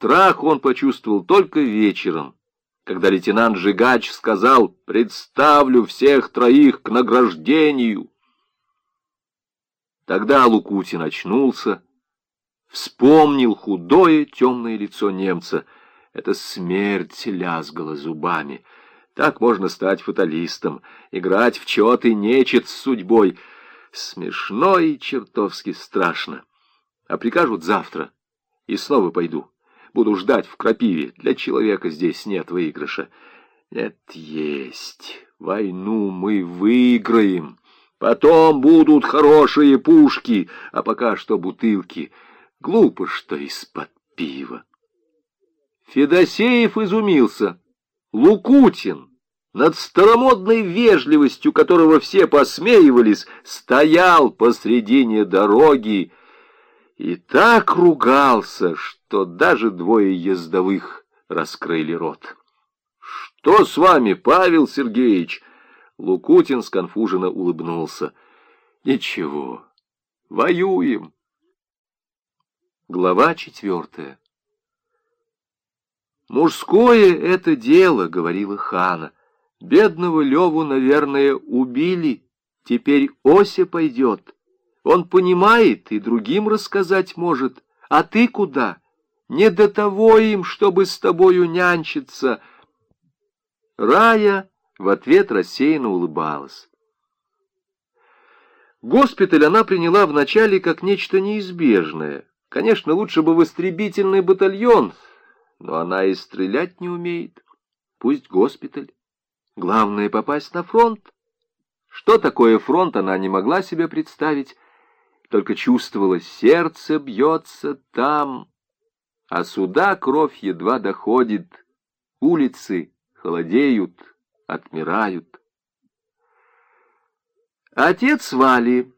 Страх он почувствовал только вечером, когда лейтенант Жигач сказал «Представлю всех троих к награждению». Тогда Лукутин очнулся, вспомнил худое темное лицо немца. Это смерть лязгала зубами. Так можно стать фаталистом, играть в чет и нечет с судьбой. Смешно и чертовски страшно. А прикажут завтра, и снова пойду. Буду ждать в крапиве. Для человека здесь нет выигрыша. Нет, есть. Войну мы выиграем. Потом будут хорошие пушки, а пока что бутылки. Глупо, что из-под пива. Федосеев изумился. Лукутин, над старомодной вежливостью которого все посмеивались, стоял посредине дороги и так ругался, что даже двое ездовых раскрыли рот. «Что с вами, Павел Сергеевич?» Лукутин сконфуженно улыбнулся. «Ничего, воюем». Глава четвертая. «Мужское это дело», — говорила Хана. «Бедного Леву, наверное, убили. Теперь Ося пойдет. Он понимает и другим рассказать может. А ты куда? Не до того им, чтобы с тобою нянчиться». Рая в ответ рассеянно улыбалась. Госпиталь она приняла вначале как нечто неизбежное. Конечно, лучше бы в истребительный батальон, но она и стрелять не умеет. Пусть госпиталь. Главное — попасть на фронт. Что такое фронт, она не могла себе представить, только чувствовала, сердце бьется там, а сюда кровь едва доходит, улицы холодеют, отмирают. Отец Вали,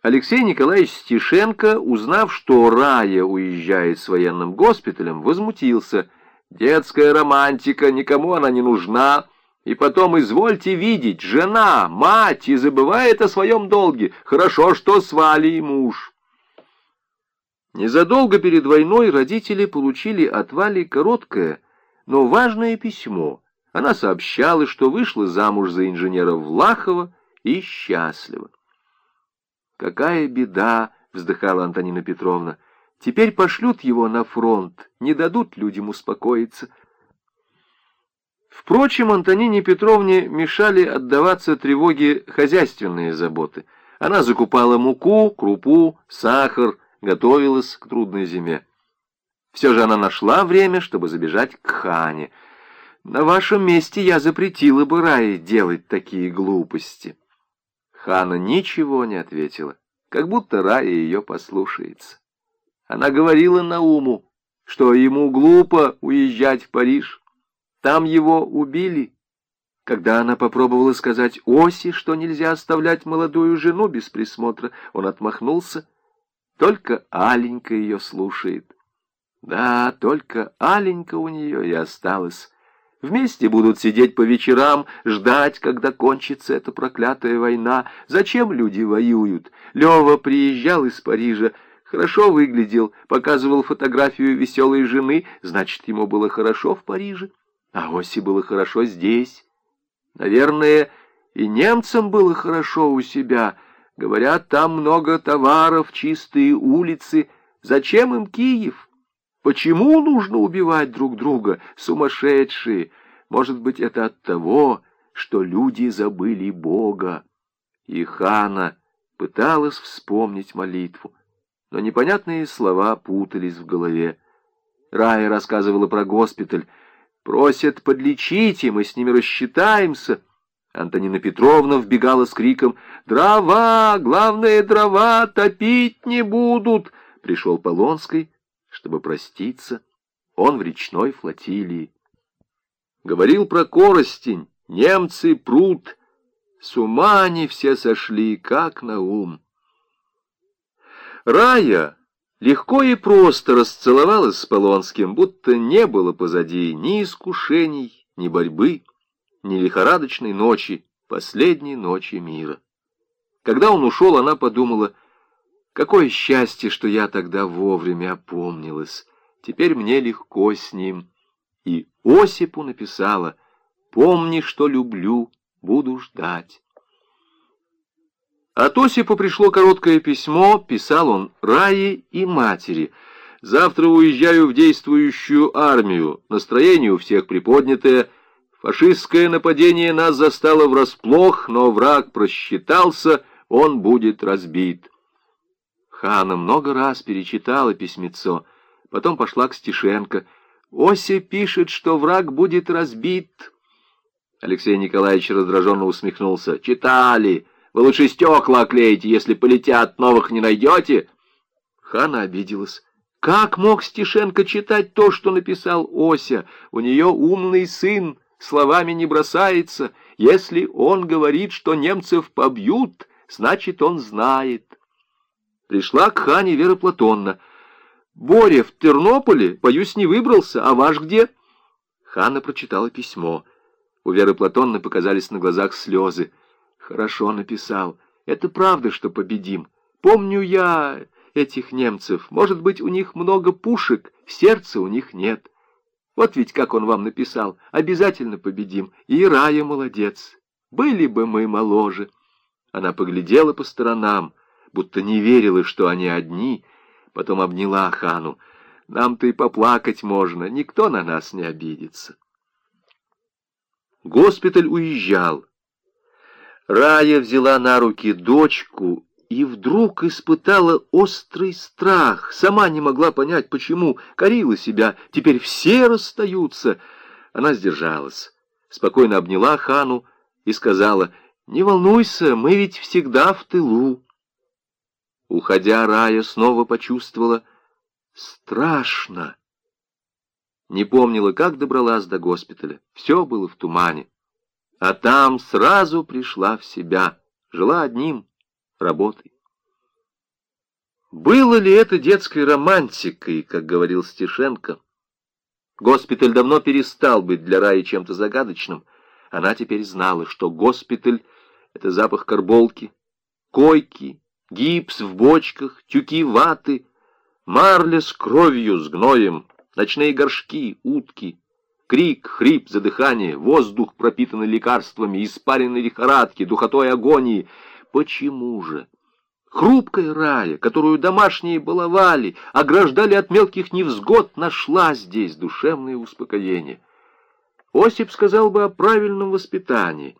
Алексей Николаевич Стешенко, узнав, что Рая уезжает с военным госпиталем, возмутился. Детская романтика, никому она не нужна. И потом, извольте видеть, жена, мать, и забывает о своем долге. Хорошо, что с Валей муж. Незадолго перед войной родители получили от Вали короткое, но важное письмо — она сообщала, что вышла замуж за инженера Влахова и счастлива. «Какая беда!» — вздыхала Антонина Петровна. «Теперь пошлют его на фронт, не дадут людям успокоиться». Впрочем, Антонине Петровне мешали отдаваться тревоге хозяйственные заботы. Она закупала муку, крупу, сахар, готовилась к трудной зиме. Все же она нашла время, чтобы забежать к Хане — на вашем месте я запретила бы Рае делать такие глупости. Хана ничего не ответила, как будто Рая ее послушается. Она говорила Науму, что ему глупо уезжать в Париж. Там его убили. Когда она попробовала сказать Оси, что нельзя оставлять молодую жену без присмотра, он отмахнулся. Только Аленька ее слушает. Да, только Аленька у нее и осталась. Вместе будут сидеть по вечерам, ждать, когда кончится эта проклятая война. Зачем люди воюют? Лева приезжал из Парижа, хорошо выглядел, показывал фотографию веселой жены, значит, ему было хорошо в Париже, а Оси было хорошо здесь. Наверное, и немцам было хорошо у себя. Говорят, там много товаров, чистые улицы. Зачем им Киев? Почему нужно убивать друг друга, сумасшедшие? Может быть, это от того, что люди забыли Бога. И Хана пыталась вспомнить молитву, но непонятные слова путались в голове. Рая рассказывала про госпиталь. «Просят подлечить, и мы с ними рассчитаемся». Антонина Петровна вбегала с криком «Дрова! Главное, дрова! Топить не будут!» Пришел Полонский чтобы проститься, он в речной флотилии. Говорил про коростень, немцы прут, с ума они все сошли, как на ум. Рая легко и просто расцеловалась с Полонским, будто не было позади ни искушений, ни борьбы, ни лихорадочной ночи, последней ночи мира. Когда он ушел, она подумала — Какое счастье, что я тогда вовремя опомнилась. Теперь мне легко с ним. И Осипу написала «Помни, что люблю, буду ждать». От Осипа пришло короткое письмо, писал он Рае и матери. «Завтра уезжаю в действующую армию. Настроение у всех приподнятое. Фашистское нападение нас застало врасплох, но враг просчитался, он будет разбит». Хана много раз перечитала письмецо, потом пошла к Стишенко. «Ося пишет, что враг будет разбит». Алексей Николаевич раздраженно усмехнулся. «Читали!» Вы лучше стекла оклеите, если полетят, новых не найдете. Хана обиделась. Как мог Стешенко читать то, что написал Ося? У нее умный сын, словами не бросается. Если он говорит, что немцев побьют, значит, он знает. Пришла к Хане Вера Платонна. «Боря в Тернополе, боюсь, не выбрался, а ваш где?» Ханна прочитала письмо. У Веры Платонны показались на глазах слезы. Хорошо написал. Это правда, что победим. Помню я этих немцев. Может быть, у них много пушек, сердца у них нет. Вот ведь как он вам написал. Обязательно победим. И Рая молодец. Были бы мы моложе. Она поглядела по сторонам, будто не верила, что они одни, потом обняла хану. Нам-то и поплакать можно, никто на нас не обидится. Госпиталь уезжал. Рая взяла на руки дочку и вдруг испытала острый страх. Сама не могла понять, почему. Корила себя. Теперь все расстаются. Она сдержалась. Спокойно обняла хану и сказала, «Не волнуйся, мы ведь всегда в тылу». Уходя, Рая снова почувствовала страшно. Не помнила, как добралась до госпиталя. Все было в тумане. А там сразу пришла в себя, жила одним, работой. Было ли это детской романтикой, как говорил Стешенко? Госпиталь давно перестал быть для Раи чем-то загадочным. Она теперь знала, что госпиталь — это запах карболки, койки, гипс в бочках, тюки ваты, марля с кровью, с гноем, ночные горшки, утки — Крик, хрип, задыхание, воздух, пропитанный лекарствами, испаренной лихорадки, духотой агонии. Почему же? Хрупкая рая, которую домашние баловали, ограждали от мелких невзгод, нашла здесь душевное успокоение. Осип сказал бы о правильном воспитании.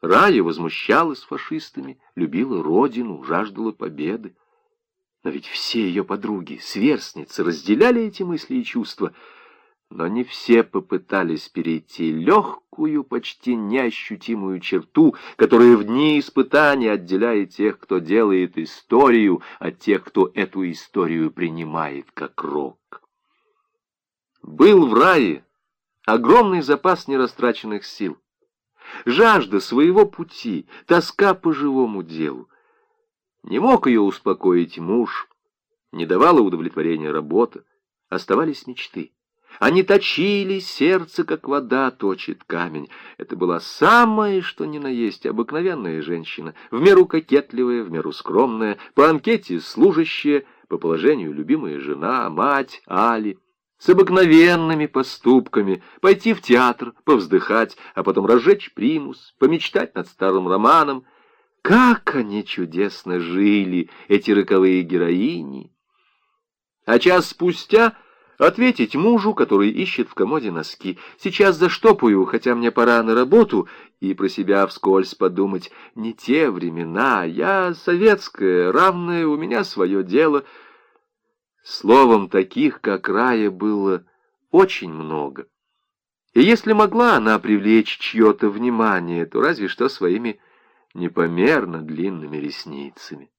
Рая возмущалась фашистами, любила родину, жаждала победы. Но ведь все ее подруги, сверстницы, разделяли эти мысли и чувства — но не все попытались перейти легкую, почти неощутимую черту, которая в дни испытаний отделяет тех, кто делает историю, от тех, кто эту историю принимает как рок. Был в рае огромный запас нерастраченных сил, жажда своего пути, тоска по живому делу. Не мог ее успокоить муж, не давала удовлетворения работа, оставались мечты. Они точили сердце, как вода точит камень. Это была самая, что ни на есть, обыкновенная женщина, в меру кокетливая, в меру скромная, по анкете служащая, по положению любимая жена, мать, Али, с обыкновенными поступками, пойти в театр, повздыхать, а потом разжечь примус, помечтать над старым романом. Как они чудесно жили, эти роковые героини! А час спустя Ответить мужу, который ищет в комоде носки. Сейчас заштопаю, хотя мне пора на работу, и про себя вскользь подумать. Не те времена, я советская, равная, у меня свое дело. Словом, таких, как Рая, было очень много. И если могла она привлечь чье-то внимание, то разве что своими непомерно длинными ресницами.